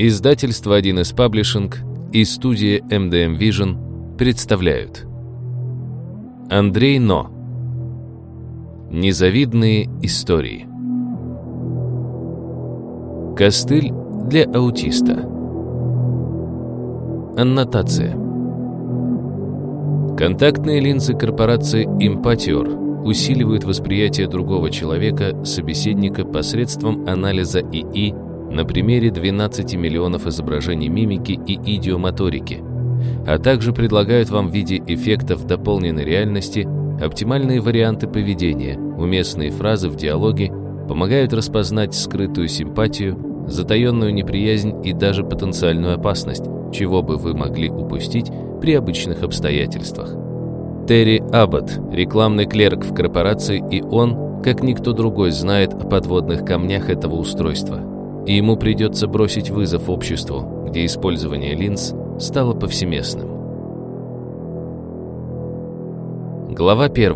Издательство 1С Паблишинг и студия MDM Vision представляют. Андрей Но. Незавидные истории. Костыль для аутиста. Аннотация. Контактные линзы корпорации Impatior усиливают восприятие другого человека, собеседника, посредством анализа ИИ на примере 12 миллионов изображений мимики и идиомоторики, а также предлагают вам в виде эффектов дополненной реальности оптимальные варианты поведения, уместные фразы в диалоге, помогают распознать скрытую симпатию, затаенную неприязнь и даже потенциальную опасность, чего бы вы могли упустить при обычных обстоятельствах. Терри Аббот, рекламный клерк в корпорации, и он, как никто другой, знает о подводных камнях этого устройства. И ему придется бросить вызов обществу, где использование линз стало повсеместным. Глава 1.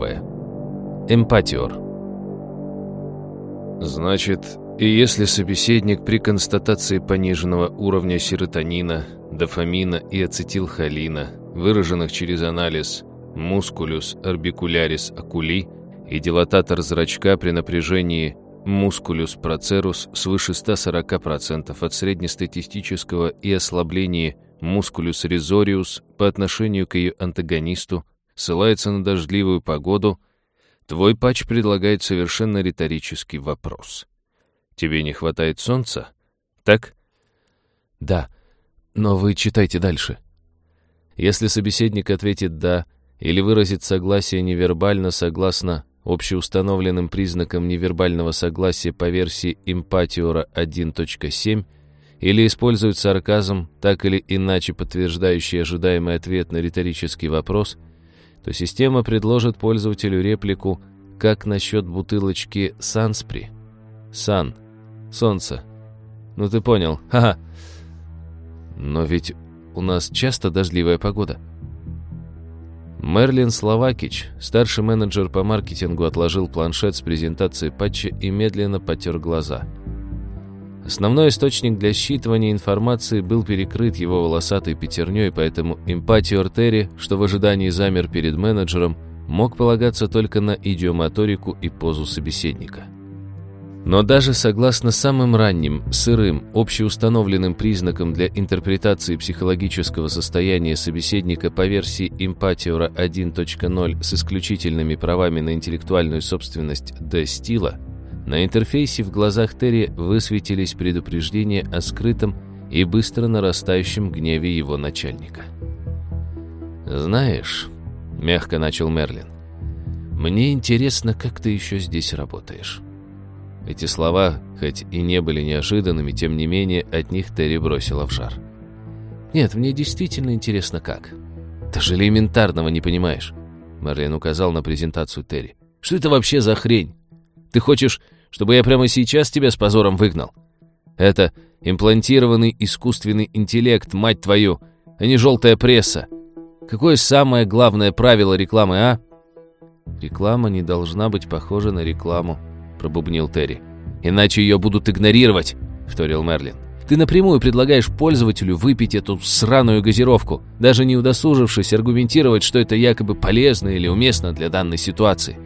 Эмпатиор. Значит, и если собеседник при констатации пониженного уровня серотонина, дофамина и ацетилхолина, выраженных через анализ мускулюс орбикулярис окули и дилататор зрачка при напряжении мускулюс процерус свыше 140% от среднестатистического и ослаблении мускулюс резориус по отношению к ее антагонисту ссылается на дождливую погоду, твой патч предлагает совершенно риторический вопрос. Тебе не хватает солнца? Так? Да, но вы читайте дальше. Если собеседник ответит «да», или выразит согласие невербально согласно общеустановленным признакам невербального согласия по версии Импатиора 1.7, или использует сарказм, так или иначе подтверждающий ожидаемый ответ на риторический вопрос, то система предложит пользователю реплику «Как насчет бутылочки Санспри?» «Сан. Солнце. Ну ты понял. Ха-ха. Но ведь у нас часто дождливая погода». Мерлин Словакич, старший менеджер по маркетингу, отложил планшет с презентацией патча и медленно потер глаза. Основной источник для считывания информации был перекрыт его волосатой пятерней, поэтому эмпатию Терри, что в ожидании замер перед менеджером, мог полагаться только на идиомоторику и позу собеседника. Но даже согласно самым ранним, сырым, общеустановленным признакам для интерпретации психологического состояния собеседника по версии Импатиора 1.0 с исключительными правами на интеллектуальную собственность D-стила, на интерфейсе в глазах Терри высветились предупреждения о скрытом и быстро нарастающем гневе его начальника. «Знаешь», — мягко начал Мерлин, — «мне интересно, как ты еще здесь работаешь». Эти слова, хоть и не были неожиданными, тем не менее от них Терри бросила в жар. «Нет, мне действительно интересно, как. Ты элементарного не понимаешь». Марлен указал на презентацию Терри. «Что это вообще за хрень? Ты хочешь, чтобы я прямо сейчас тебя с позором выгнал? Это имплантированный искусственный интеллект, мать твою, а не желтая пресса. Какое самое главное правило рекламы, а?» «Реклама не должна быть похожа на рекламу», пробубнил Терри. «Иначе ее будут игнорировать», — вторил Мерлин. «Ты напрямую предлагаешь пользователю выпить эту сраную газировку, даже не удосужившись аргументировать, что это якобы полезно или уместно для данной ситуации.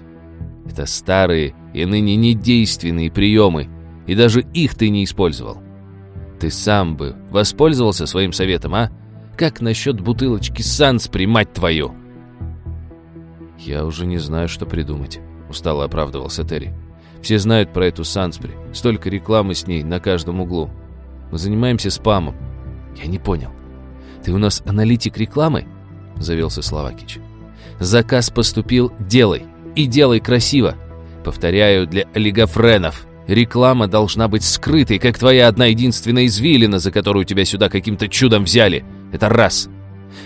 Это старые и ныне недейственные приемы, и даже их ты не использовал. Ты сам бы воспользовался своим советом, а? Как насчет бутылочки Санс, примать твою?» «Я уже не знаю, что придумать», — устало оправдывался Терри. Все знают про эту Санспри. Столько рекламы с ней на каждом углу. Мы занимаемся спамом. Я не понял. Ты у нас аналитик рекламы? Завелся Словакич. Заказ поступил, делай. И делай красиво. Повторяю, для олигофренов. Реклама должна быть скрытой, как твоя одна единственная извилина, за которую тебя сюда каким-то чудом взяли. Это раз.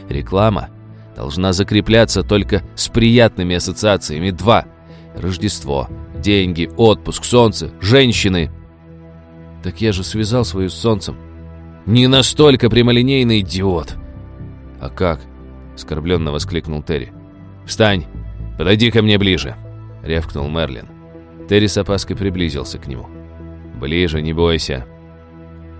Реклама должна закрепляться только с приятными ассоциациями. Два. Рождество, деньги, отпуск, солнце, женщины. Так я же связал свою с солнцем. Не настолько прямолинейный идиот. А как? Оскорбленно воскликнул Терри. Встань, подойди ко мне ближе, рявкнул Мерлин. Терри с опаской приблизился к нему. Ближе, не бойся.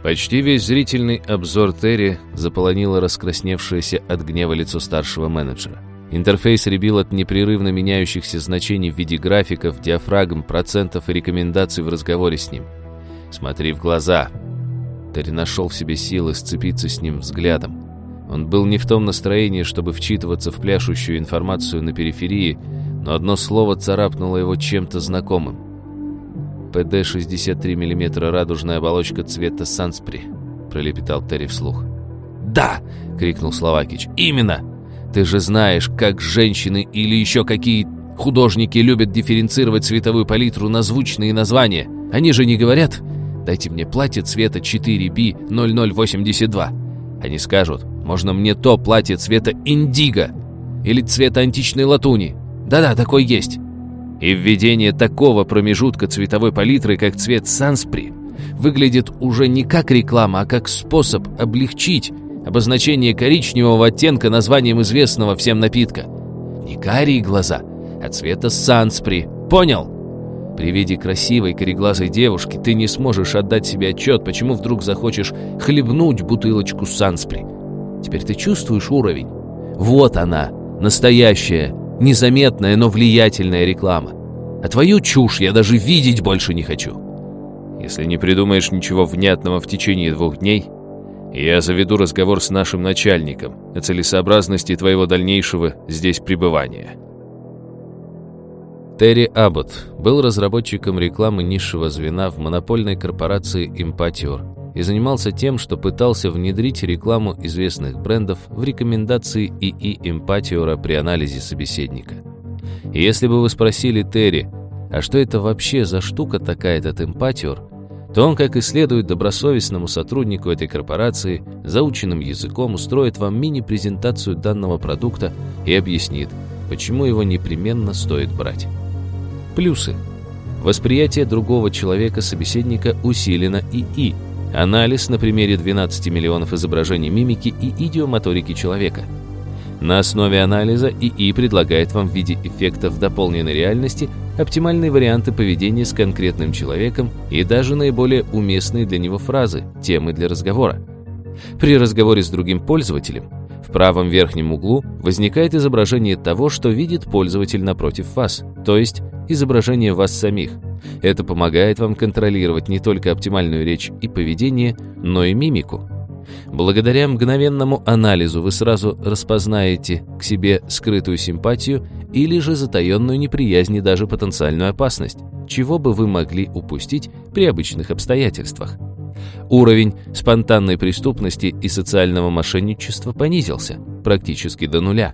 Почти весь зрительный обзор Терри заполонило раскрасневшееся от гнева лицо старшего менеджера. Интерфейс ребил от непрерывно меняющихся значений в виде графиков, диафрагм, процентов и рекомендаций в разговоре с ним. «Смотри в глаза!» Терри нашел в себе силы сцепиться с ним взглядом. Он был не в том настроении, чтобы вчитываться в пляшущую информацию на периферии, но одно слово царапнуло его чем-то знакомым. «ПД-63 мм радужная оболочка цвета Санспри», — пролепетал Терри вслух. «Да!» — крикнул Словакич. «Именно! Ты же знаешь, как женщины или еще какие художники любят дифференцировать цветовую палитру на звучные названия. Они же не говорят «Дайте мне платье цвета 4B0082». Они скажут «Можно мне то платье цвета индиго» или цвета античной латуни. Да-да, такой есть. И введение такого промежутка цветовой палитры, как цвет санспри, выглядит уже не как реклама, а как способ облегчить обозначение коричневого оттенка названием известного всем напитка. Не карие глаза, а цвета санспри. Понял? При виде красивой кореглазой девушки ты не сможешь отдать себе отчет, почему вдруг захочешь хлебнуть бутылочку санспри. Теперь ты чувствуешь уровень? Вот она, настоящая, незаметная, но влиятельная реклама. А твою чушь я даже видеть больше не хочу. Если не придумаешь ничего внятного в течение двух дней, я заведу разговор с нашим начальником о целесообразности твоего дальнейшего здесь пребывания. Терри Аббот был разработчиком рекламы низшего звена в монопольной корпорации Impatior и занимался тем, что пытался внедрить рекламу известных брендов в рекомендации ИИ Impatior при анализе собеседника. И если бы вы спросили Терри, а что это вообще за штука такая этот Impatior, то он, как и следует добросовестному сотруднику этой корпорации, заученным языком устроит вам мини-презентацию данного продукта и объяснит, почему его непременно стоит брать. Плюсы. Восприятие другого человека-собеседника усилено ИИ. Анализ на примере 12 миллионов изображений мимики и идиомоторики человека. На основе анализа ИИ предлагает вам в виде эффектов дополненной реальности оптимальные варианты поведения с конкретным человеком и даже наиболее уместные для него фразы, темы для разговора. При разговоре с другим пользователем в правом верхнем углу возникает изображение того, что видит пользователь напротив вас, то есть изображение вас самих. Это помогает вам контролировать не только оптимальную речь и поведение, но и мимику. Благодаря мгновенному анализу вы сразу распознаете к себе скрытую симпатию или же затаенную неприязнь и даже потенциальную опасность, чего бы вы могли упустить при обычных обстоятельствах. Уровень спонтанной преступности и социального мошенничества понизился практически до нуля.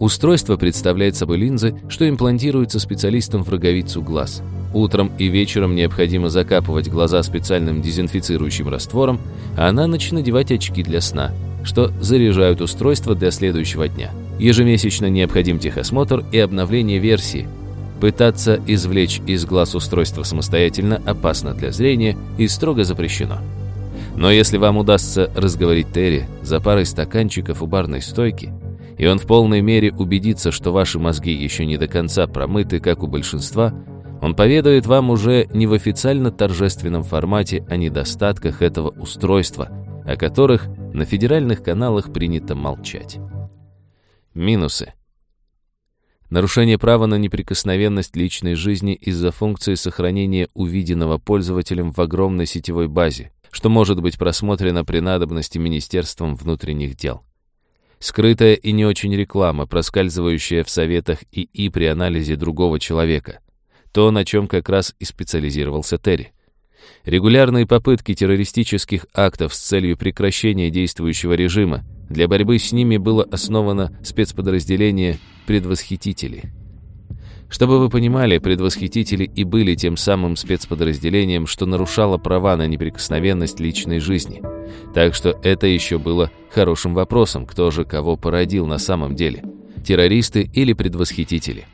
Устройство представляет собой линзы, что имплантируются специалистом в роговицу глаз. Утром и вечером необходимо закапывать глаза специальным дезинфицирующим раствором, а на ночь надевать очки для сна, что заряжают устройство для следующего дня. Ежемесячно необходим техосмотр и обновление версии. Пытаться извлечь из глаз устройство самостоятельно опасно для зрения и строго запрещено. Но если вам удастся разговорить Терри за парой стаканчиков у барной стойки, и он в полной мере убедится, что ваши мозги еще не до конца промыты, как у большинства, он поведает вам уже не в официально торжественном формате о недостатках этого устройства, о которых на федеральных каналах принято молчать. Минусы. Нарушение права на неприкосновенность личной жизни из-за функции сохранения увиденного пользователем в огромной сетевой базе, что может быть просмотрено при надобности Министерством внутренних дел. Скрытая и не очень реклама, проскальзывающая в советах ИИ при анализе другого человека. То, на чем как раз и специализировался Терри. Регулярные попытки террористических актов с целью прекращения действующего режима. Для борьбы с ними было основано спецподразделение «Предвосхитители». Чтобы вы понимали, предвосхитители и были тем самым спецподразделением, что нарушало права на неприкосновенность личной жизни. Так что это еще было хорошим вопросом, кто же кого породил на самом деле. Террористы или предвосхитители.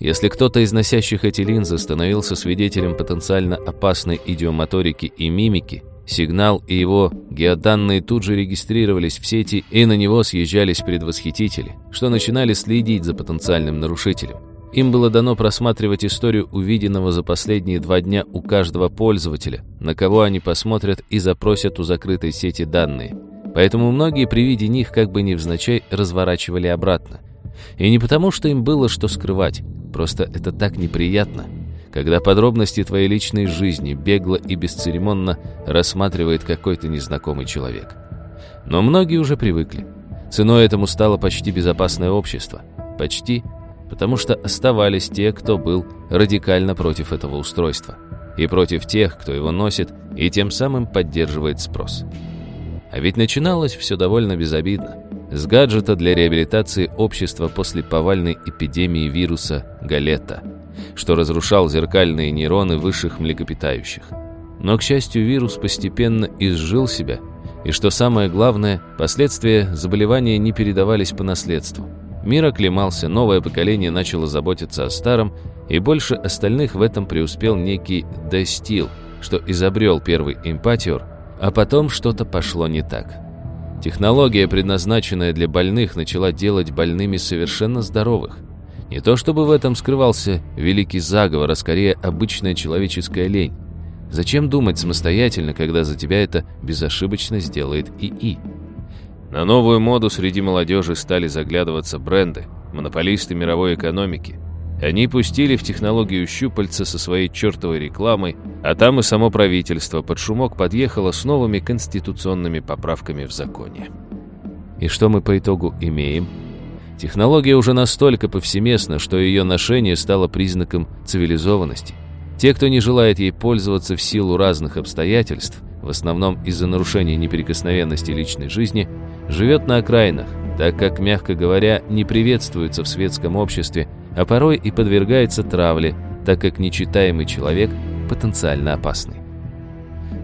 Если кто-то из носящих эти линзы становился свидетелем потенциально опасной идиомоторики и мимики, сигнал и его геоданные тут же регистрировались в сети, и на него съезжались предвосхитители, что начинали следить за потенциальным нарушителем. Им было дано просматривать историю увиденного за последние два дня у каждого пользователя, на кого они посмотрят и запросят у закрытой сети данные. Поэтому многие при виде них как бы невзначай разворачивали обратно. И не потому, что им было что скрывать, просто это так неприятно, когда подробности твоей личной жизни бегло и бесцеремонно рассматривает какой-то незнакомый человек. Но многие уже привыкли. Ценой этому стало почти безопасное общество. Почти потому что оставались те, кто был радикально против этого устройства, и против тех, кто его носит, и тем самым поддерживает спрос. А ведь начиналось все довольно безобидно. С гаджета для реабилитации общества после повальной эпидемии вируса Галетта, что разрушал зеркальные нейроны высших млекопитающих. Но, к счастью, вирус постепенно изжил себя, и, что самое главное, последствия заболевания не передавались по наследству. Мир оклемался, новое поколение начало заботиться о старом, и больше остальных в этом преуспел некий Дестил, что изобрел первый импатиор, а потом что-то пошло не так. Технология, предназначенная для больных, начала делать больными совершенно здоровых. Не то чтобы в этом скрывался великий заговор, а скорее обычная человеческая лень. Зачем думать самостоятельно, когда за тебя это безошибочно сделает ИИ? На новую моду среди молодежи стали заглядываться бренды, монополисты мировой экономики. Они пустили в технологию щупальца со своей чертовой рекламой, а там и само правительство под шумок подъехало с новыми конституционными поправками в законе. И что мы по итогу имеем? Технология уже настолько повсеместна, что ее ношение стало признаком цивилизованности. Те, кто не желает ей пользоваться в силу разных обстоятельств, в основном из-за нарушения неприкосновенности личной жизни, живет на окраинах, так как, мягко говоря, не приветствуется в светском обществе, а порой и подвергается травле, так как нечитаемый человек потенциально опасный.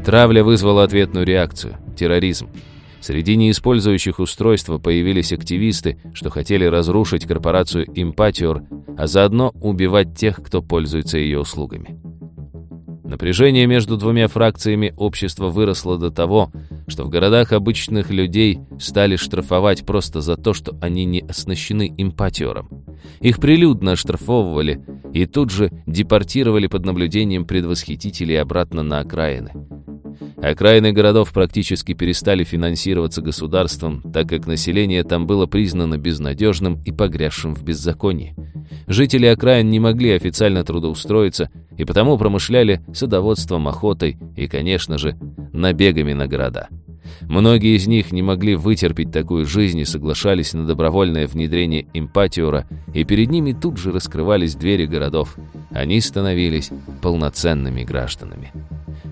Травля вызвала ответную реакцию – терроризм. Среди неиспользующих устройства появились активисты, что хотели разрушить корпорацию Impatior, а заодно убивать тех, кто пользуется ее услугами. Напряжение между двумя фракциями общества выросло до того, что в городах обычных людей стали штрафовать просто за то, что они не оснащены импатером. Их прилюдно оштрафовывали и тут же депортировали под наблюдением предвосхитителей обратно на окраины. Окраины городов практически перестали финансироваться государством, так как население там было признано безнадежным и погрязшим в беззаконии. Жители окраин не могли официально трудоустроиться и потому промышляли садоводством, охотой и, конечно же, набегами на города. Многие из них не могли вытерпеть такую жизнь и соглашались на добровольное внедрение импатиора, и перед ними тут же раскрывались двери городов. Они становились полноценными гражданами.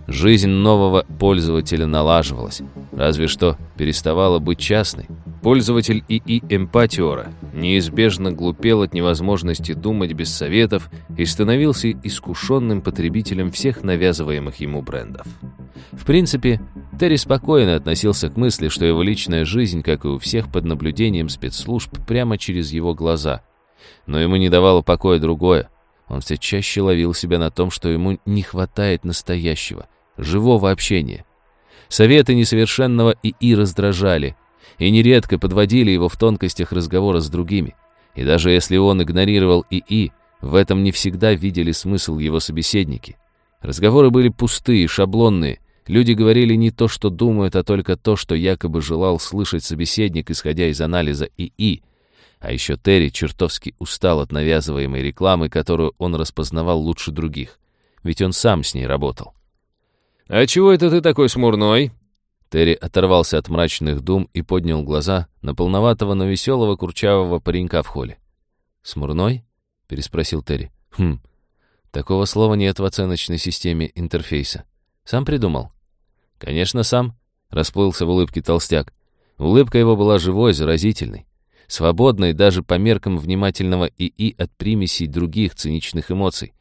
Жизнь нового пользователя налаживалась, разве что переставала быть частной. Пользователь ИИ Эмпатиора неизбежно глупел от невозможности думать без советов и становился искушенным потребителем всех навязываемых ему брендов. В принципе, Терри спокойно относился к мысли, что его личная жизнь, как и у всех, под наблюдением спецслужб прямо через его глаза. Но ему не давало покоя другое. Он все чаще ловил себя на том, что ему не хватает настоящего, живого общения. Советы несовершенного ИИ раздражали, и нередко подводили его в тонкостях разговора с другими. И даже если он игнорировал ИИ, в этом не всегда видели смысл его собеседники. Разговоры были пустые, шаблонные. Люди говорили не то, что думают, а только то, что якобы желал слышать собеседник, исходя из анализа ИИ. А еще Терри чертовски устал от навязываемой рекламы, которую он распознавал лучше других. Ведь он сам с ней работал. «А чего это ты такой смурной?» Терри оторвался от мрачных дум и поднял глаза на полноватого, но веселого курчавого паренька в холле. «Смурной?» — переспросил Терри. «Хм, такого слова нет в оценочной системе интерфейса. Сам придумал?» «Конечно, сам», — расплылся в улыбке толстяк. Улыбка его была живой, заразительной, свободной даже по меркам внимательного ИИ от примесей других циничных эмоций.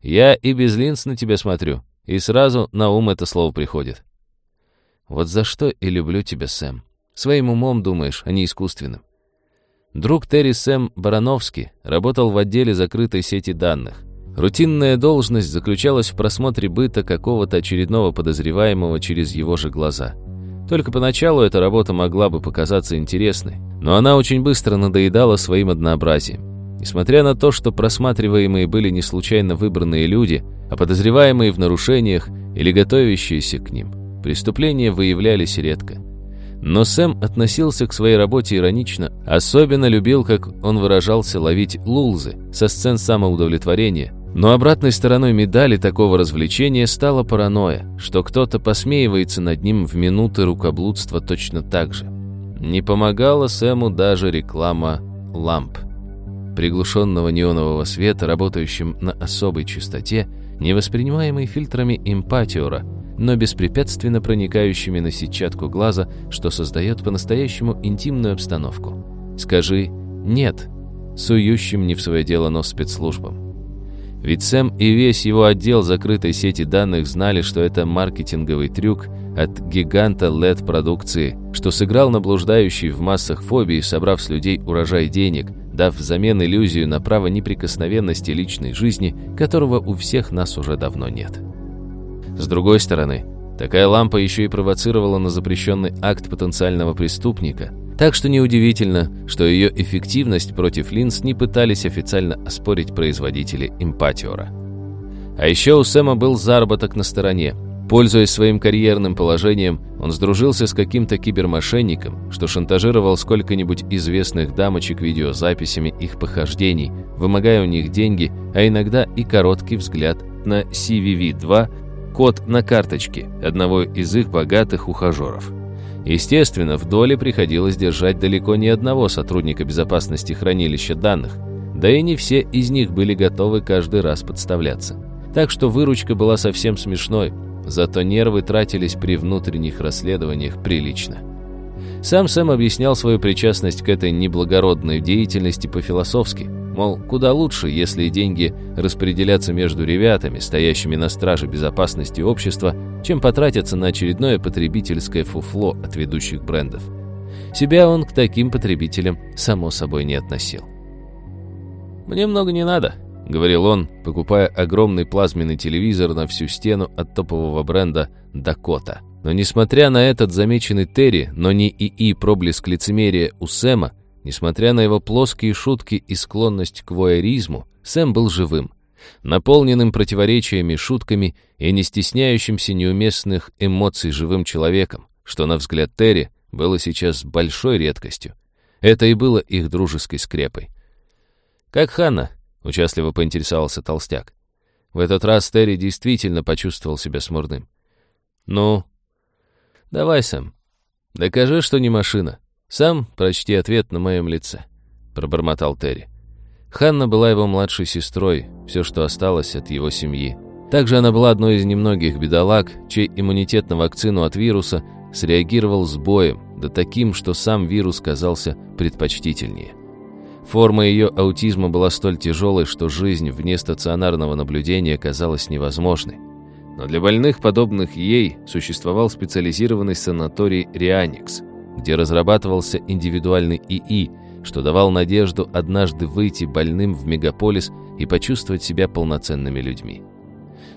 «Я и без линз на тебя смотрю», и сразу на ум это слово приходит. Вот за что и люблю тебя, Сэм. Своим умом думаешь, а не искусственным. Друг Терри Сэм Барановский работал в отделе закрытой сети данных. Рутинная должность заключалась в просмотре быта какого-то очередного подозреваемого через его же глаза. Только поначалу эта работа могла бы показаться интересной, но она очень быстро надоедала своим однообразием. Несмотря на то, что просматриваемые были не случайно выбранные люди, а подозреваемые в нарушениях или готовящиеся к ним, преступления выявлялись редко. Но Сэм относился к своей работе иронично, особенно любил, как он выражался, ловить лулзы со сцен самоудовлетворения. Но обратной стороной медали такого развлечения стала паранойя, что кто-то посмеивается над ним в минуты рукоблудства точно так же. Не помогала Сэму даже реклама ламп. Приглушенного неонового света, работающим на особой частоте, не воспринимаемой фильтрами импатиора – но беспрепятственно проникающими на сетчатку глаза, что создает по-настоящему интимную обстановку. Скажи «нет», сующим не в свое дело, но спецслужбам. Ведь Сэм и весь его отдел закрытой сети данных знали, что это маркетинговый трюк от гиганта LED-продукции, что сыграл на блуждающей в массах фобии, собрав с людей урожай денег, дав взамен иллюзию на право неприкосновенности личной жизни, которого у всех нас уже давно нет. С другой стороны, такая лампа еще и провоцировала на запрещенный акт потенциального преступника, так что неудивительно, что ее эффективность против линз не пытались официально оспорить производители импатиора. А еще у Сэма был заработок на стороне. Пользуясь своим карьерным положением, он сдружился с каким-то кибермошенником, что шантажировал сколько-нибудь известных дамочек видеозаписями их похождений, вымогая у них деньги, а иногда и короткий взгляд на CVV-2 код на карточке одного из их богатых ухажеров. Естественно, в доле приходилось держать далеко не одного сотрудника безопасности хранилища данных, да и не все из них были готовы каждый раз подставляться. Так что выручка была совсем смешной, зато нервы тратились при внутренних расследованиях прилично. Сам Сэм объяснял свою причастность к этой неблагородной деятельности по-философски – Мол, куда лучше, если деньги распределятся между ребятами, стоящими на страже безопасности общества, чем потратятся на очередное потребительское фуфло от ведущих брендов. Себя он к таким потребителям, само собой, не относил. «Мне много не надо», — говорил он, покупая огромный плазменный телевизор на всю стену от топового бренда «Дакота». Но несмотря на этот замеченный Терри, но не ИИ проблеск лицемерия у Сэма, Несмотря на его плоские шутки и склонность к воэризму, Сэм был живым, наполненным противоречиями, шутками и не стесняющимся неуместных эмоций живым человеком, что, на взгляд Терри, было сейчас большой редкостью. Это и было их дружеской скрепой. «Как Ханна?» — участливо поинтересовался толстяк. В этот раз Терри действительно почувствовал себя смурным. «Ну, давай, Сэм, докажи, что не машина». «Сам прочти ответ на моем лице», — пробормотал Терри. Ханна была его младшей сестрой, все, что осталось от его семьи. Также она была одной из немногих бедолаг, чей иммунитет на вакцину от вируса среагировал с боем, да таким, что сам вирус казался предпочтительнее. Форма ее аутизма была столь тяжелой, что жизнь вне стационарного наблюдения казалась невозможной. Но для больных, подобных ей, существовал специализированный санаторий «Рианикс», где разрабатывался индивидуальный ИИ, что давал надежду однажды выйти больным в мегаполис и почувствовать себя полноценными людьми.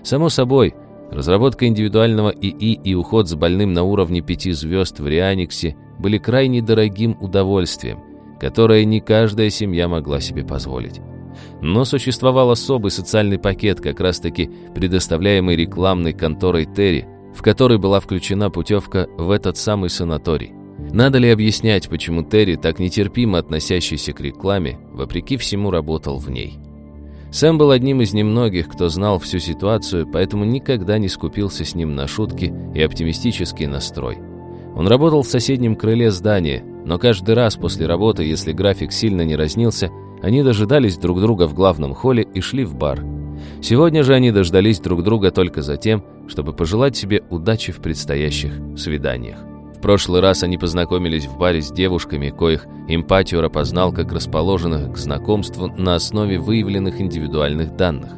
Само собой, разработка индивидуального ИИ и уход с больным на уровне пяти звезд в Рианиксе были крайне дорогим удовольствием, которое не каждая семья могла себе позволить. Но существовал особый социальный пакет, как раз-таки предоставляемый рекламной конторой Терри, в который была включена путевка в этот самый санаторий. Надо ли объяснять, почему Терри, так нетерпимо относящийся к рекламе, вопреки всему работал в ней? Сэм был одним из немногих, кто знал всю ситуацию, поэтому никогда не скупился с ним на шутки и оптимистический настрой. Он работал в соседнем крыле здания, но каждый раз после работы, если график сильно не разнился, они дожидались друг друга в главном холле и шли в бар. Сегодня же они дождались друг друга только за тем, чтобы пожелать себе удачи в предстоящих свиданиях прошлый раз они познакомились в баре с девушками, коих Импатиор опознал как расположенных к знакомству на основе выявленных индивидуальных данных.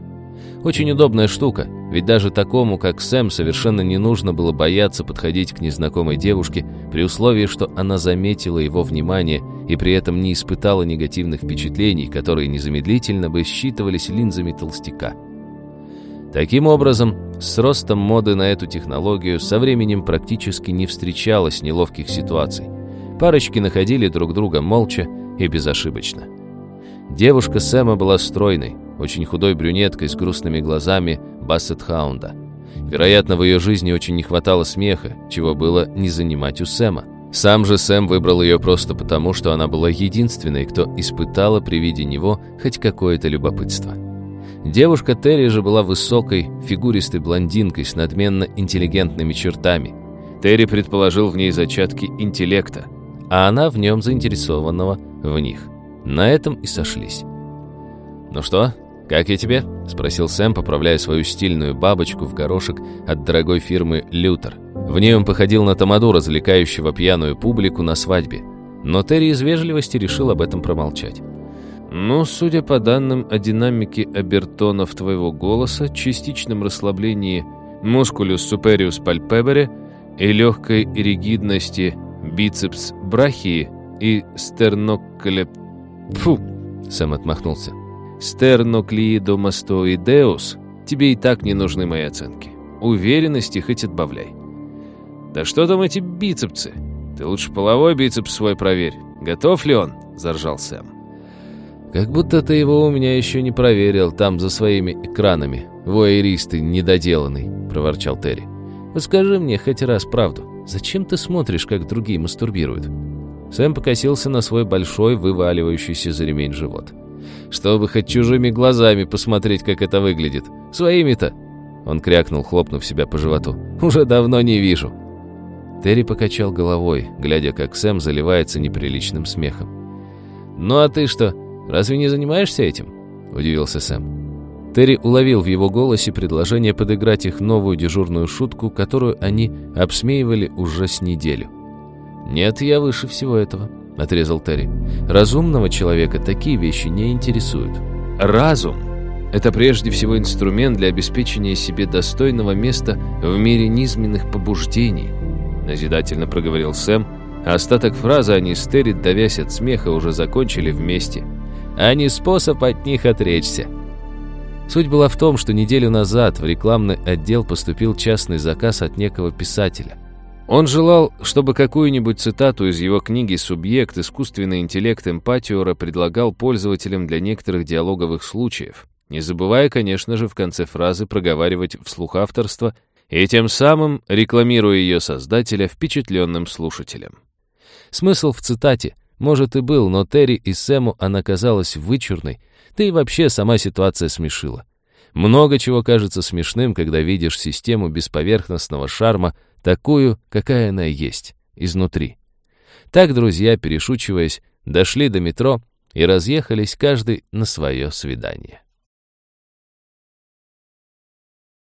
Очень удобная штука, ведь даже такому, как Сэм, совершенно не нужно было бояться подходить к незнакомой девушке при условии, что она заметила его внимание и при этом не испытала негативных впечатлений, которые незамедлительно бы считывались линзами толстяка. Таким образом, с ростом моды на эту технологию со временем практически не встречалось неловких ситуаций. Парочки находили друг друга молча и безошибочно. Девушка Сэма была стройной, очень худой брюнеткой с грустными глазами Бассет-хаунда. Вероятно, в ее жизни очень не хватало смеха, чего было не занимать у Сэма. Сам же Сэм выбрал ее просто потому, что она была единственной, кто испытала при виде него хоть какое-то любопытство. Девушка Терри же была высокой, фигуристой блондинкой с надменно интеллигентными чертами. Терри предположил в ней зачатки интеллекта, а она в нем заинтересованного в них. На этом и сошлись. «Ну что, как я тебе?» — спросил Сэм, поправляя свою стильную бабочку в горошек от дорогой фирмы «Лютер». В ней он походил на тамаду, развлекающего пьяную публику на свадьбе. Но Терри из вежливости решил об этом промолчать. «Ну, судя по данным о динамике обертонов твоего голоса, частичном расслаблении мускулюс супериус пальпебере и легкой ригидности бицепс брахии и стерноклеп... Фу!» Сэм отмахнулся. «Стерноклиидомастоидеус, тебе и так не нужны мои оценки. Уверенности хоть отбавляй». «Да что там эти бицепсы? Ты лучше половой бицепс свой проверь. Готов ли он?» — заржал Сэм. «Как будто ты его у меня еще не проверил там за своими экранами, воэристы недоделанный», — проворчал Терри. «Скажи мне хоть раз правду. Зачем ты смотришь, как другие мастурбируют?» Сэм покосился на свой большой, вываливающийся за ремень живот. «Чтобы хоть чужими глазами посмотреть, как это выглядит. Своими-то!» Он крякнул, хлопнув себя по животу. «Уже давно не вижу». Терри покачал головой, глядя, как Сэм заливается неприличным смехом. «Ну а ты что, разве не занимаешься этим?» – удивился Сэм. Терри уловил в его голосе предложение подыграть их новую дежурную шутку, которую они обсмеивали уже с неделю. «Нет, я выше всего этого», — отрезал Терри. «Разумного человека такие вещи не интересуют. Разум — это прежде всего инструмент для обеспечения себе достойного места в мире низменных побуждений», назидательно проговорил Сэм, а остаток фразы они с Терри, давясь от смеха, уже закончили вместе. А не способ от них отречься. Суть была в том, что неделю назад в рекламный отдел поступил частный заказ от некого писателя. Он желал, чтобы какую-нибудь цитату из его книги «Субъект. Искусственный интеллект Эмпатиора» предлагал пользователям для некоторых диалоговых случаев, не забывая, конечно же, в конце фразы проговаривать вслух авторство и тем самым рекламируя ее создателя впечатленным слушателям. Смысл в цитате, может, и был, но Терри и Сэму она казалась вычурной, да и вообще сама ситуация смешила. Много чего кажется смешным, когда видишь систему бесповерхностного шарма, такую, какая она есть, изнутри. Так друзья, перешучиваясь, дошли до метро и разъехались каждый на свое свидание.